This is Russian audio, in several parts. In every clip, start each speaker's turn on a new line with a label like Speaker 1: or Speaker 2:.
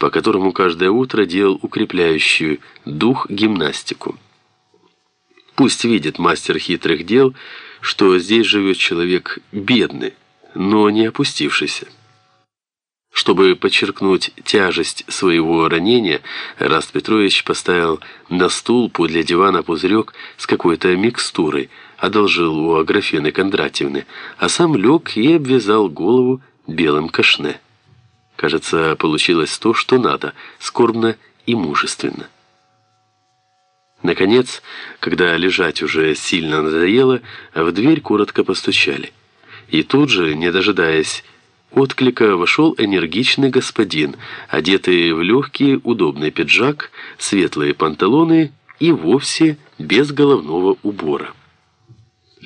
Speaker 1: по которому каждое утро делал укрепляющую дух гимнастику. Пусть видит мастер хитрых дел, что здесь живет человек бедный, но не опустившийся. Чтобы подчеркнуть тяжесть своего ранения, Раст Петрович поставил на стул подле дивана пузырек с какой-то микстурой, одолжил у Аграфены Кондратьевны, а сам лег и обвязал голову белым кашне. Кажется, получилось то, что надо, скорбно и мужественно. Наконец, когда лежать уже сильно надоело, в дверь коротко постучали. И тут же, не дожидаясь отклика, вошел энергичный господин, одетый в легкий удобный пиджак, светлые панталоны и вовсе без головного убора.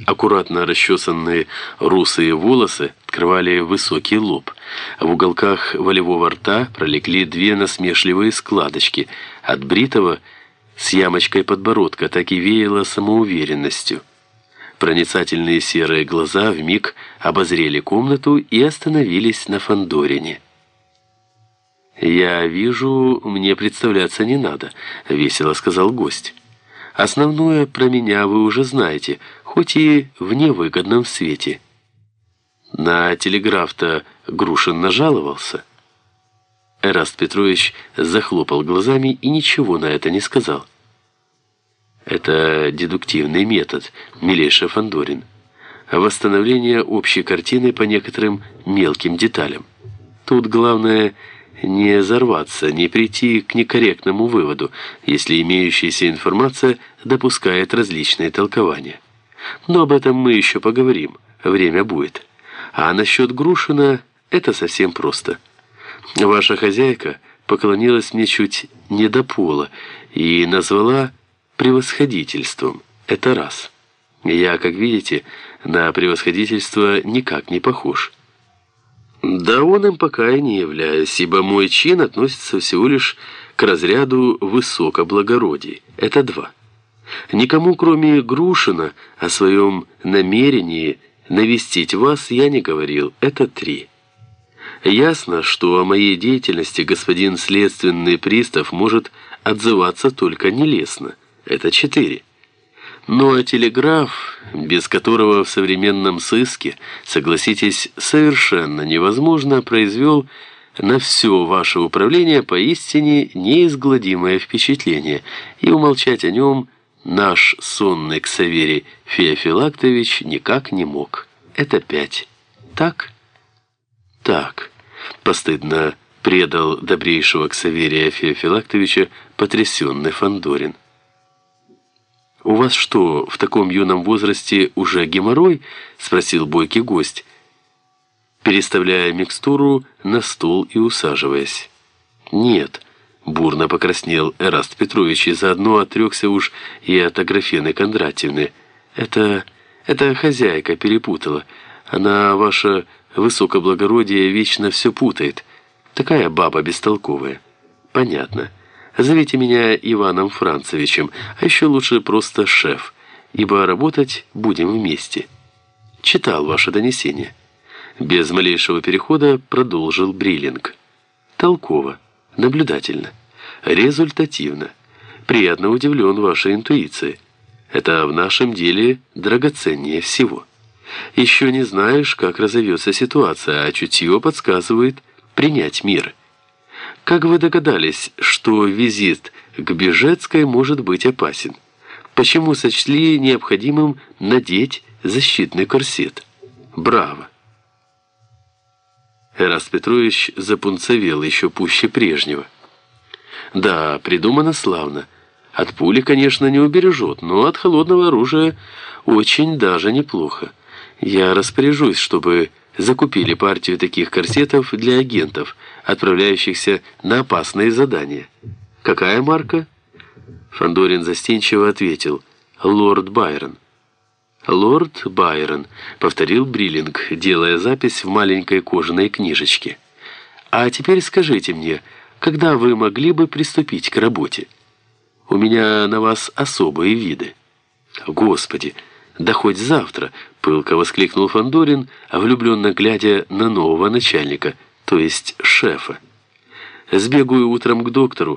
Speaker 1: Аккуратно расчесанные русые волосы открывали высокий лоб. В уголках волевого рта пролегли две насмешливые складочки. От бритого с ямочкой подбородка так и веяло самоуверенностью. Проницательные серые глаза вмиг обозрели комнату и остановились на Фандорине. «Я вижу, мне представляться не надо», — весело сказал гость. «Основное про меня вы уже знаете, хоть и в невыгодном свете». На телеграф-то Грушин нажаловался. Эраст Петрович захлопал глазами и ничего на это не сказал. Это дедуктивный метод, милейший Фандорин. Восстановление общей картины по некоторым мелким деталям. Тут главное не взорваться, не прийти к некорректному выводу, если имеющаяся информация допускает различные толкования. Но об этом мы еще поговорим, время будет. А насчет Грушина это совсем просто. Ваша хозяйка поклонилась мне чуть не до пола и назвала превосходительством. Это раз. Я, как видите, на превосходительство никак не похож. Да он им пока и не являюсь, ибо мой чин относится всего лишь к разряду высокоблагородий. Это два. Никому, кроме Грушина, о своем намерении навестить вас я не говорил. Это три. Ясно, что о моей деятельности господин следственный пристав может отзываться только нелестно. Это четыре. Но телеграф, без которого в современном сыске, согласитесь, совершенно невозможно, произвел на все ваше управление поистине неизгладимое впечатление, и умолчать о нем наш сонный Ксаверий Феофилактович никак не мог. Это пять. Так? Так. Постыдно предал добрейшего Ксаверия Феофилактовича потрясенный Фандорин. «У вас что, в таком юном возрасте уже геморрой?» — спросил бойкий гость, переставляя микстуру на стол и усаживаясь. «Нет», — бурно покраснел Эраст Петрович и заодно отрекся уж и от Аграфены Кондратьевны. «Это... это хозяйка перепутала. Она, ваше высокоблагородие, вечно все путает. Такая баба бестолковая». «Понятно». Зовите меня Иваном Францевичем, а еще лучше просто шеф, ибо работать будем вместе. Читал ваше донесение. Без малейшего перехода продолжил Бриллинг. Толково, наблюдательно, результативно. Приятно удивлен вашей интуицией. Это в нашем деле драгоценнее всего. Еще не знаешь, как разовьется ситуация, а чутье подсказывает принять мир. Как вы догадались, что визит к Бежецкой может быть опасен? Почему сочли необходимым надеть защитный корсет? Браво! Эраст Петрович запунцовел еще пуще прежнего. Да, придумано славно. От пули, конечно, не убережет, но от холодного оружия очень даже неплохо. Я распоряжусь, чтобы закупили партию таких корсетов для агентов, отправляющихся на опасные задания. Какая марка? Фандорин застенчиво ответил. Лорд Байрон. Лорд Байрон, повторил Бриллинг, делая запись в маленькой кожаной книжечке. А теперь скажите мне, когда вы могли бы приступить к работе? У меня на вас особые виды. Господи, да хоть завтра, пылко воскликнул Фандорин, влюбленно глядя на нового начальника, то есть шефа. Сбегаю утром к доктору,